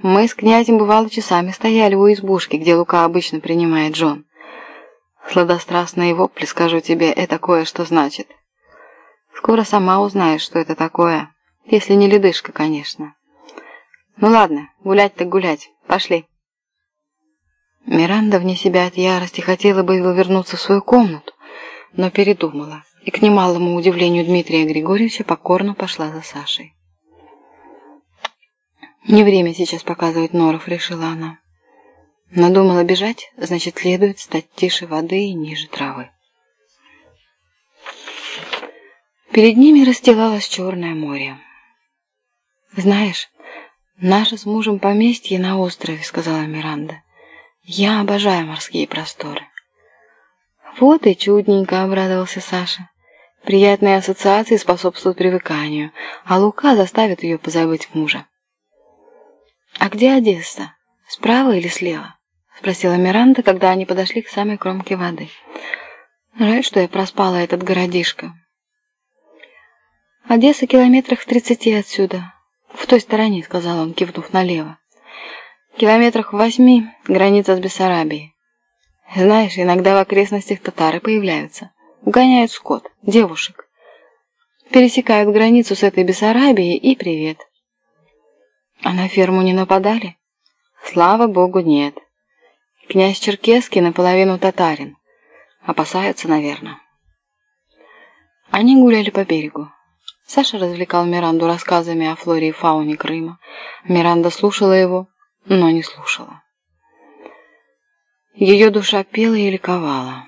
Мы с князем бывало часами стояли у избушки, где Лука обычно принимает жен. Сладострастные вопли, скажу тебе, это кое-что значит. Скоро сама узнаешь, что это такое, если не ледышка, конечно. Ну ладно, гулять так гулять, пошли. Миранда вне себя от ярости хотела бы вернуться в свою комнату, но передумала и, к немалому удивлению Дмитрия Григорьевича, покорно пошла за Сашей. «Не время сейчас показывать норов», — решила она. Надумала бежать, значит, следует стать тише воды и ниже травы. Перед ними расстилалось Черное море. «Знаешь, наше с мужем поместье на острове», — сказала Миранда. «Я обожаю морские просторы». «Вот и чудненько», — обрадовался Саша. «Приятные ассоциации способствуют привыканию, а Лука заставит ее позабыть мужа». «А где Одесса? Справа или слева?» — спросила Миранда, когда они подошли к самой кромке воды. «Жаль, что я проспала этот городишко». «Одесса километрах в тридцати отсюда. В той стороне», — сказал он, кивнув налево. «Километрах в восьми граница с Бессарабией. Знаешь, иногда в окрестностях татары появляются. Угоняют скот, девушек. Пересекают границу с этой Бессарабией и привет. А на ферму не нападали? Слава богу, нет. Князь Черкесский наполовину татарин. Опасаются, наверное. Они гуляли по берегу. Саша развлекал Миранду рассказами о флоре и фауне Крыма. Миранда слушала его, но не слушала. Ее душа пела и ликовала.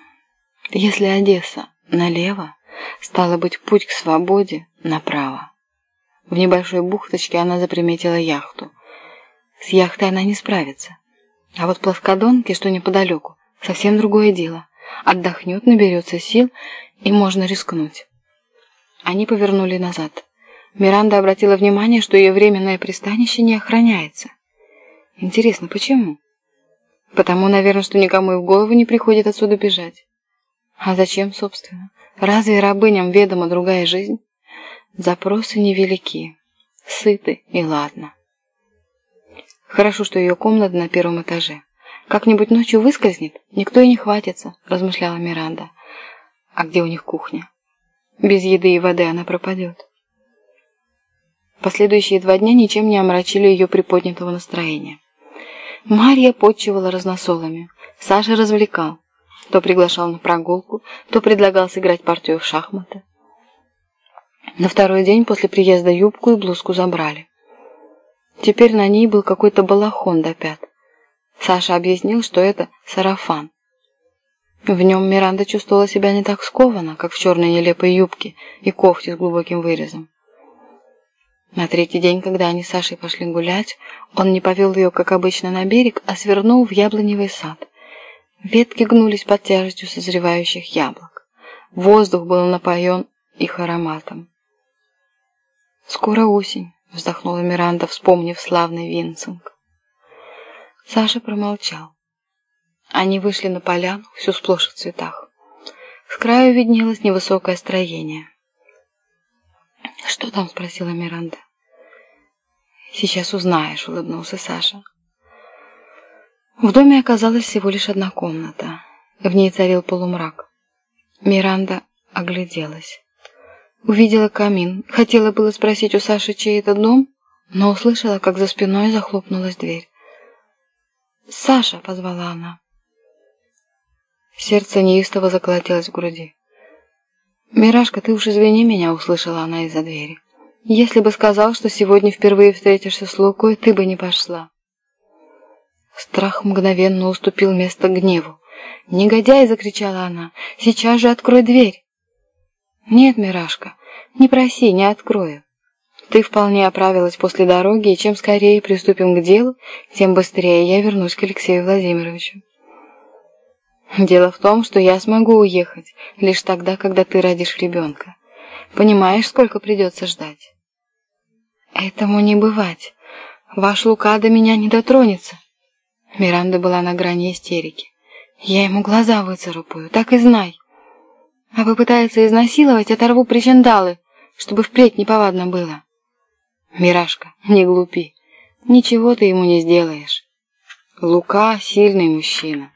Если Одесса налево, стало быть, путь к свободе направо. В небольшой бухточке она заприметила яхту. С яхтой она не справится. А вот плоскодонки, что неподалеку, совсем другое дело. Отдохнет, наберется сил, и можно рискнуть. Они повернули назад. Миранда обратила внимание, что ее временное пристанище не охраняется. Интересно, почему? Потому, наверное, что никому и в голову не приходит отсюда бежать. А зачем, собственно? Разве рабыням ведома другая жизнь? Запросы невелики, сыты и ладно. Хорошо, что ее комната на первом этаже. Как-нибудь ночью выскользнет, никто и не хватится, размышляла Миранда. А где у них кухня? Без еды и воды она пропадет. Последующие два дня ничем не омрачили ее приподнятого настроения. Марья подчивала разносолами, Саша развлекал. То приглашал на прогулку, то предлагал сыграть партию в шахматы. На второй день после приезда юбку и блузку забрали. Теперь на ней был какой-то балахон до пят. Саша объяснил, что это сарафан. В нем Миранда чувствовала себя не так скованно, как в черной нелепой юбке и кофте с глубоким вырезом. На третий день, когда они с Сашей пошли гулять, он не повел ее, как обычно, на берег, а свернул в яблоневый сад. Ветки гнулись под тяжестью созревающих яблок. Воздух был напоен их ароматом. «Скоро осень», — вздохнула Миранда, вспомнив славный Винсинг. Саша промолчал. Они вышли на поляну, всю сплошь в цветах. С краю виднелось невысокое строение. «Что там?» — спросила Миранда. «Сейчас узнаешь», — улыбнулся Саша. В доме оказалась всего лишь одна комната. В ней царил полумрак. Миранда огляделась. Увидела камин. Хотела было спросить у Саши, чей это дом, но услышала, как за спиной захлопнулась дверь. «Саша!» — позвала она. Сердце неистово заколотилось в груди. «Мирашка, ты уж извини меня», — услышала она из-за двери. «Если бы сказал, что сегодня впервые встретишься с Лукой, ты бы не пошла». Страх мгновенно уступил место гневу. «Негодяй!» — закричала она. «Сейчас же открой дверь!» «Нет, Мирашка, не проси, не открою. Ты вполне оправилась после дороги, и чем скорее приступим к делу, тем быстрее я вернусь к Алексею Владимировичу. Дело в том, что я смогу уехать лишь тогда, когда ты родишь ребенка. Понимаешь, сколько придется ждать? Этому не бывать. Ваш Лука до меня не дотронется. Миранда была на грани истерики. Я ему глаза выцарапаю, так и знай. А попытается изнасиловать, оторву причиндалы, чтобы впредь неповадно было. Мирашка, не глупи. Ничего ты ему не сделаешь. Лука – сильный мужчина.